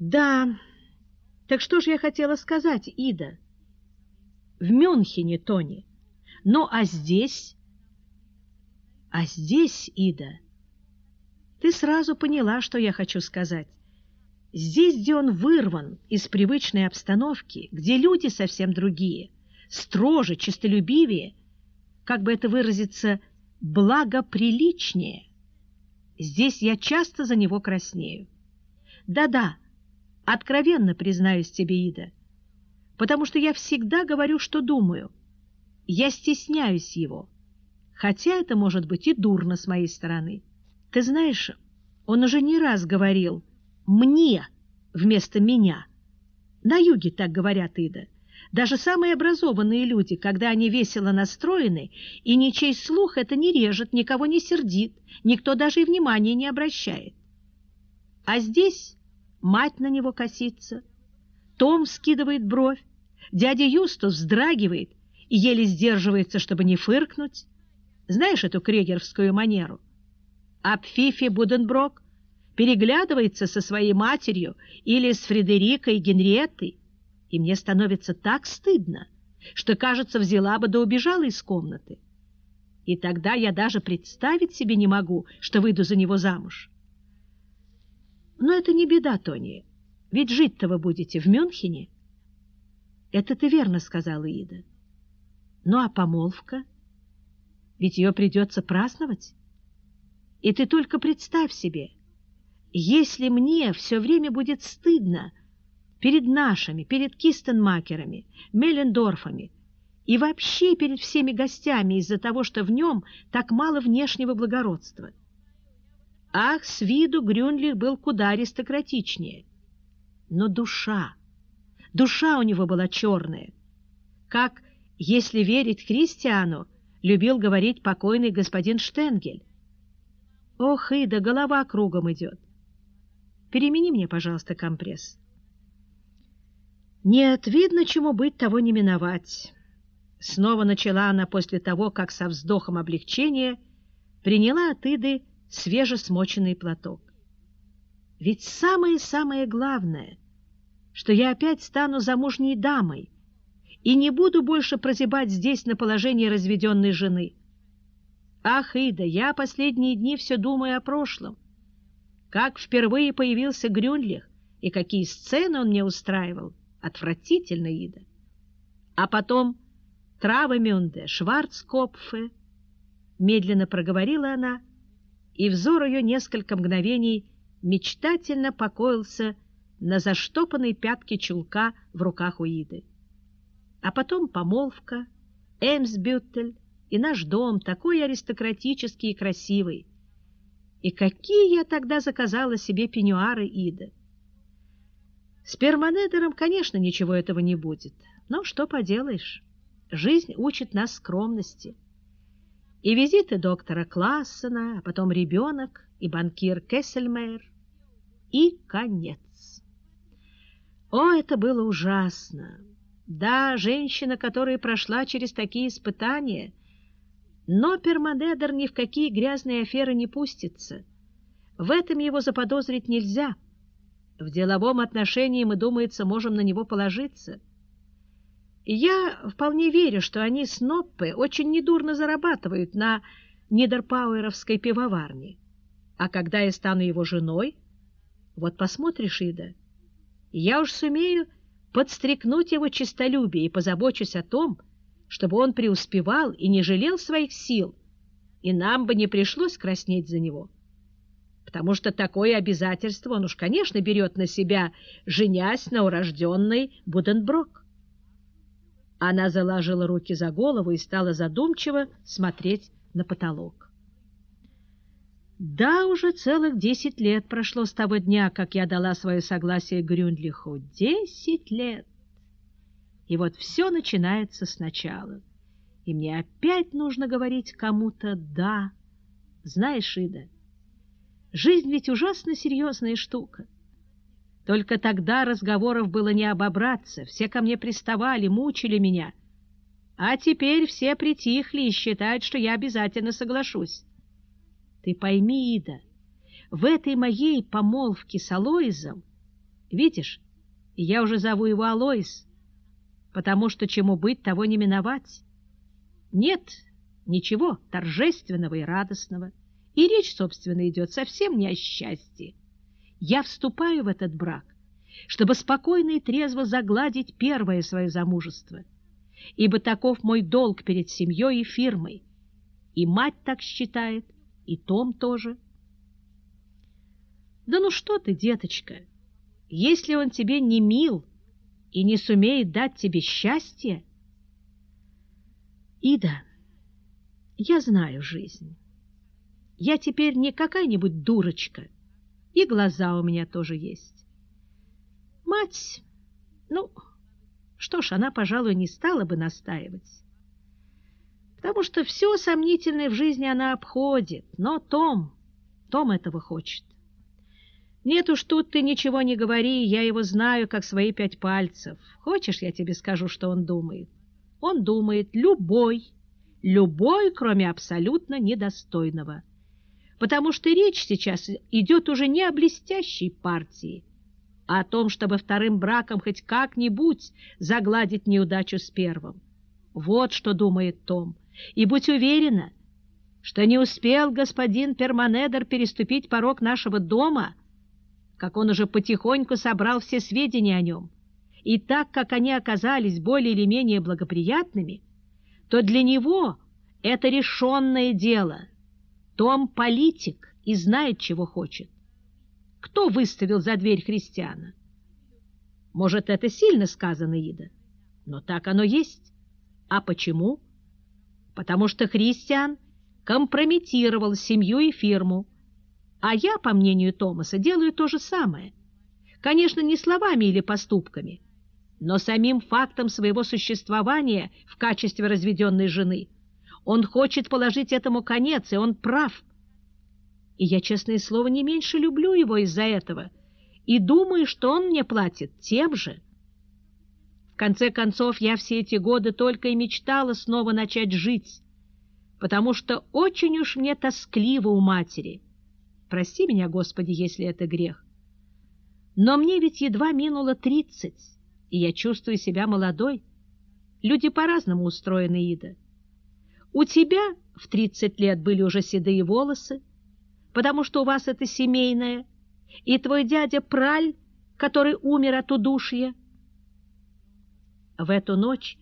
Да, так что же я хотела сказать, Ида? В Мюнхене, Тони. Ну, а здесь... А здесь, Ида, ты сразу поняла, что я хочу сказать. Здесь, где он вырван из привычной обстановки, где люди совсем другие, строже, честолюбивее, как бы это выразиться, благоприличнее, здесь я часто за него краснею. Да-да, откровенно признаюсь тебе, Ида, потому что я всегда говорю, что думаю. Я стесняюсь его, хотя это может быть и дурно с моей стороны. Ты знаешь, он уже не раз говорил «мне» вместо «меня». На юге так говорят, Ида. Даже самые образованные люди, когда они весело настроены, и ничей слух это не режет, никого не сердит, никто даже и внимания не обращает. А здесь мать на него косится, Том скидывает бровь, дядя Юстус вздрагивает и еле сдерживается, чтобы не фыркнуть. Знаешь эту крегеровскую манеру? А Пфифи Буденброк переглядывается со своей матерью или с Фредерикой Генриеттой, и мне становится так стыдно, что, кажется, взяла бы да убежала из комнаты. И тогда я даже представить себе не могу, что выйду за него замуж. Но это не беда, Тони, ведь жить-то вы будете в Мюнхене. Это ты верно сказала, Ида. Ну а помолвка? Ведь ее придется праздновать. И ты только представь себе, если мне все время будет стыдно перед нашими, перед Кистенмакерами, Меллендорфами и вообще перед всеми гостями из-за того, что в нем так мало внешнего благородства. Ах, с виду Грюнлих был куда аристократичнее. Но душа, душа у него была черная. Как, если верить Христиану, любил говорить покойный господин Штенгель. Ох, Ида, голова кругом идет. Перемени мне, пожалуйста, компресс. Нет, видно, чему быть, того не миновать. Снова начала она после того, как со вздохом облегчения приняла от Иды свежесмоченный платок. Ведь самое-самое главное, что я опять стану замужней дамой и не буду больше прозябать здесь на положении разведенной жены. Ах, Ида, я последние дни все думаю о прошлом. Как впервые появился Грюнлих и какие сцены он мне устраивал. Отвратительно, Ида. А потом Травемюнде, Шварцкопфе, медленно проговорила она, и взор ее несколько мгновений мечтательно покоился на заштопанной пятке чулка в руках у Иды. А потом помолвка, Эмсбюттель и наш дом, такой аристократический и красивый. И какие я тогда заказала себе пеньюары Ида! С перманедером, конечно, ничего этого не будет. Но что поделаешь, жизнь учит нас скромности. И визиты доктора Классена, а потом ребенок и банкир Кессельмейер. И конец. О, это было ужасно! Да, женщина, которая прошла через такие испытания, но Перманедер ни в какие грязные аферы не пустится. В этом его заподозрить нельзя — в деловом отношении мы, думается, можем на него положиться. Я вполне верю, что они с Ноппе очень недурно зарабатывают на Нидерпауэровской пивоварне. А когда я стану его женой, вот посмотришь, Ида, я уж сумею подстрекнуть его честолюбие и позабочусь о том, чтобы он преуспевал и не жалел своих сил, и нам бы не пришлось краснеть за него потому что такое обязательство он уж, конечно, берет на себя, женясь на урожденной Буденброк. Она заложила руки за голову и стала задумчиво смотреть на потолок. Да, уже целых десять лет прошло с того дня, как я дала свое согласие Грюндлиху. Десять лет! И вот все начинается сначала. И мне опять нужно говорить кому-то «да». Знаешь, Ида, Жизнь ведь ужасно серьезная штука. Только тогда разговоров было не обобраться, все ко мне приставали, мучили меня. А теперь все притихли и считают, что я обязательно соглашусь. Ты пойми, Ида, в этой моей помолвке с Алоизом Видишь, я уже зову его Алоис, потому что чему быть, того не миновать. Нет ничего торжественного и радостного, и речь, собственно, идет совсем не о счастье. Я вступаю в этот брак, чтобы спокойно и трезво загладить первое свое замужество, ибо таков мой долг перед семьей и фирмой. И мать так считает, и Том тоже. Да ну что ты, деточка, если он тебе не мил и не сумеет дать тебе счастье... Ида, я знаю жизнь. Я теперь не какая-нибудь дурочка, и глаза у меня тоже есть. Мать, ну, что ж, она, пожалуй, не стала бы настаивать, потому что все сомнительное в жизни она обходит, но Том, Том этого хочет. Нет уж, тут ты ничего не говори, я его знаю, как свои пять пальцев. Хочешь, я тебе скажу, что он думает? Он думает, любой, любой, кроме абсолютно недостойного. Потому что речь сейчас идет уже не о блестящей партии, а о том, чтобы вторым браком хоть как-нибудь загладить неудачу с первым. Вот что думает Том. И будь уверена, что не успел господин Перманедер переступить порог нашего дома — как он уже потихоньку собрал все сведения о нем, и так как они оказались более или менее благоприятными, то для него это решенное дело. Том политик и знает, чего хочет. Кто выставил за дверь христиана? Может, это сильно сказано, Ида, но так оно есть. А почему? Потому что христиан компрометировал семью и фирму, а я, по мнению Томаса, делаю то же самое. Конечно, не словами или поступками, но самим фактом своего существования в качестве разведенной жены. Он хочет положить этому конец, и он прав. И я, честное слово, не меньше люблю его из-за этого, и думаю, что он мне платит тем же. В конце концов, я все эти годы только и мечтала снова начать жить, потому что очень уж мне тоскливо у матери — Прости меня, Господи, если это грех. Но мне ведь едва минуло тридцать, и я чувствую себя молодой. Люди по-разному устроены, Ида. У тебя в тридцать лет были уже седые волосы, потому что у вас это семейное, и твой дядя Праль, который умер от удушья. В эту ночь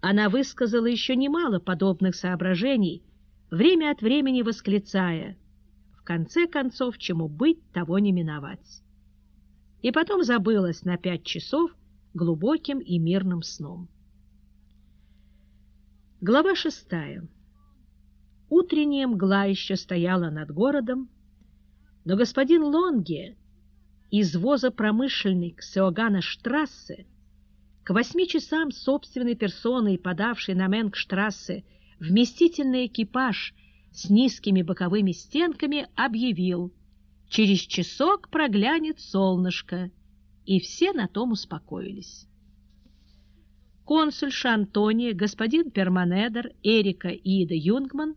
она высказала еще немало подобных соображений, время от времени восклицая — конце концов, чему быть, того не миновать. И потом забылась на пять часов глубоким и мирным сном. Глава шестая. Утренняя мгла еще стояла над городом, но господин Лонге из воза промышленник Сеогана Штрассе к восьми часам собственной персоной, подавший на Менгштрассе вместительный экипаж с низкими боковыми стенками объявил «Через часок проглянет солнышко», и все на том успокоились. Консульша Антония, господин Перманедер, Эрика и Ида Юнгман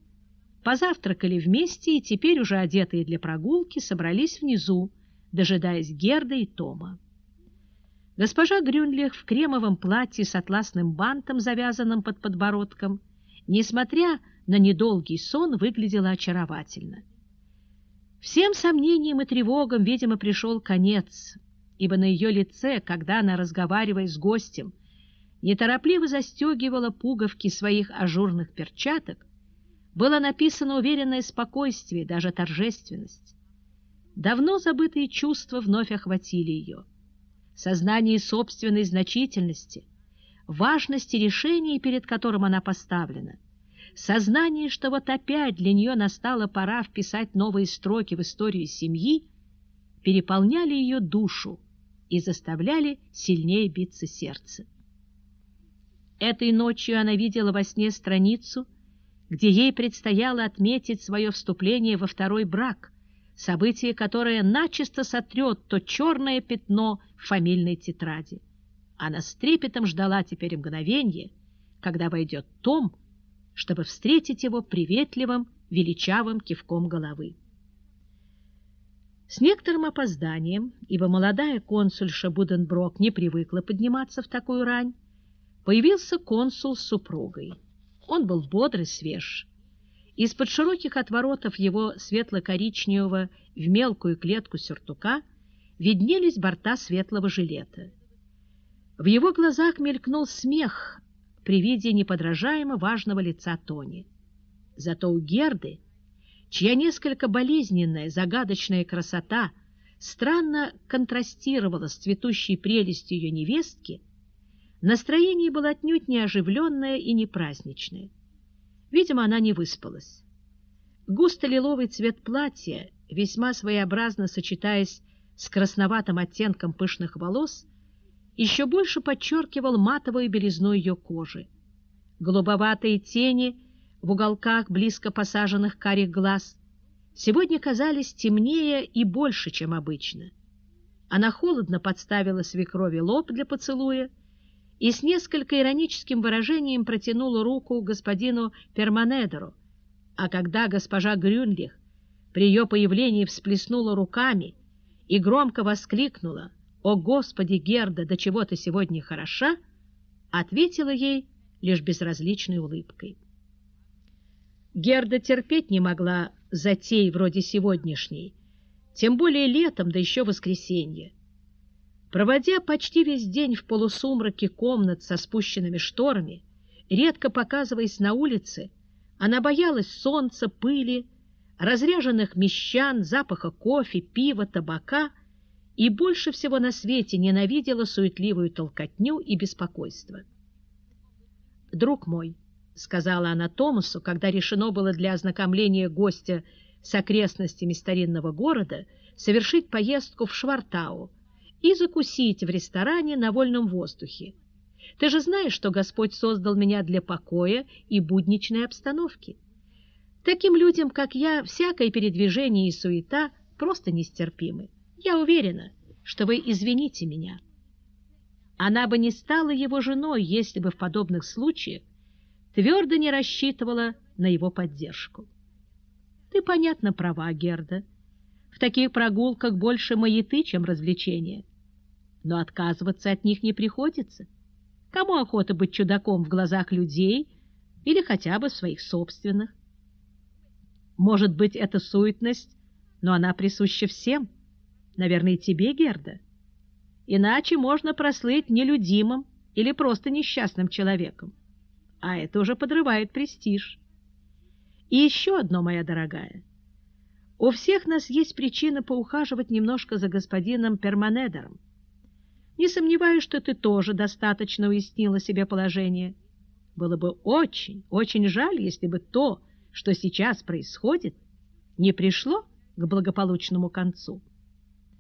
позавтракали вместе и теперь уже одетые для прогулки собрались внизу, дожидаясь Герда и Тома. Госпожа Грюнлих в кремовом платье с атласным бантом, завязанным под подбородком, несмотря на недолгий сон выглядела очаровательно. Всем сомнениям и тревогам, видимо, пришел конец, ибо на ее лице, когда она, разговаривая с гостем, неторопливо застегивала пуговки своих ажурных перчаток, было написано уверенное спокойствие, даже торжественность. Давно забытые чувства вновь охватили ее. Сознание собственной значительности, важности решения, перед которым она поставлена — Сознание, что вот опять для нее настала пора вписать новые строки в историю семьи, переполняли ее душу и заставляли сильнее биться сердце. Этой ночью она видела во сне страницу, где ей предстояло отметить свое вступление во второй брак, событие, которое начисто сотрет то черное пятно в фамильной тетради. Она с трепетом ждала теперь мгновенье, когда войдет Том, чтобы встретить его приветливым, величавым кивком головы. С некоторым опозданием, ибо молодая консульша Буденброк не привыкла подниматься в такую рань, появился консул с супругой. Он был бодрый, свеж. Из-под широких отворотов его светло-коричневого в мелкую клетку сюртука виднелись борта светлого жилета. В его глазах мелькнул смех при виде неподражаемо важного лица Тони. Зато у Герды чья несколько болезненная, загадочная красота странно контрастировала с цветущей прелестью ее невестки, настроение было отнюдь не оживленное и не праздничное. Видимо, она не выспалась. Густо-лиловый цвет платья, весьма своеобразно сочетаясь с красноватым оттенком пышных волос, еще больше подчеркивал матовую белизну ее кожи. Голубоватые тени – в уголках близко посаженных карих глаз сегодня казались темнее и больше, чем обычно. Она холодно подставила свекрови лоб для поцелуя и с несколько ироническим выражением протянула руку господину Перманедеру, а когда госпожа Грюнлих при ее появлении всплеснула руками и громко воскликнула «О, Господи, Герда, до чего ты сегодня хороша!» ответила ей лишь безразличной улыбкой. Герда терпеть не могла затей вроде сегодняшней, тем более летом, да еще воскресенье. Проводя почти весь день в полусумраке комнат со спущенными шторами, редко показываясь на улице, она боялась солнца, пыли, разряженных мещан, запаха кофе, пива, табака и больше всего на свете ненавидела суетливую толкотню и беспокойство. «Друг мой», сказала она Томасу, когда решено было для ознакомления гостя с окрестностями старинного города совершить поездку в Швартау и закусить в ресторане на вольном воздухе. Ты же знаешь, что Господь создал меня для покоя и будничной обстановки. Таким людям, как я, всякое передвижение и суета просто нестерпимы. Я уверена, что вы извините меня. Она бы не стала его женой, если бы в подобных случаях твердо не рассчитывала на его поддержку. Ты, понятно, права, Герда. В таких прогулках больше маяты, чем развлечения. Но отказываться от них не приходится. Кому охота быть чудаком в глазах людей или хотя бы своих собственных? Может быть, это суетность, но она присуща всем. Наверное, и тебе, Герда. Иначе можно прослыть нелюдимым или просто несчастным человеком а это уже подрывает престиж. И еще одно, моя дорогая. У всех нас есть причина поухаживать немножко за господином Перманедером. Не сомневаюсь, что ты тоже достаточно уяснила себе положение. Было бы очень, очень жаль, если бы то, что сейчас происходит, не пришло к благополучному концу.